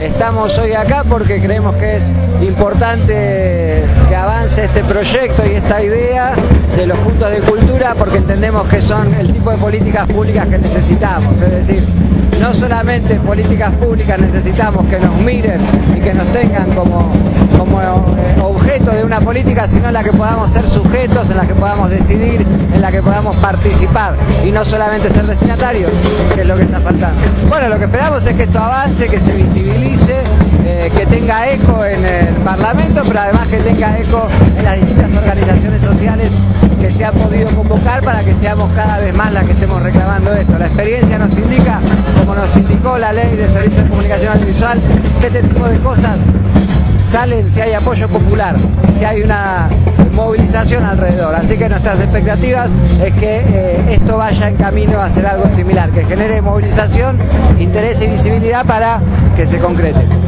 Estamos hoy acá porque creemos que es importante que avance este proyecto y esta idea de los puntos de cultura porque entendemos que son el tipo de políticas públicas que necesitamos. Es decir, no solamente políticas públicas necesitamos que nos miren y que nos tengan como, como eh, política, sino en la que podamos ser sujetos, en la que podamos decidir, en la que podamos participar y no solamente ser destinatarios, que es lo que está faltando. Bueno, lo que esperamos es que esto avance, que se visibilice, eh, que tenga eco en el Parlamento, pero además que tenga eco en las distintas organizaciones sociales que se han podido convocar para que seamos cada vez más las que estemos reclamando esto. La experiencia nos indica, como nos indicó la ley de servicios de comunicación audiovisual, que este tipo de cosas salen si hay apoyo popular, si hay una movilización alrededor. Así que nuestras expectativas es que eh, esto vaya en camino a hacer algo similar, que genere movilización, interés y visibilidad para que se concrete.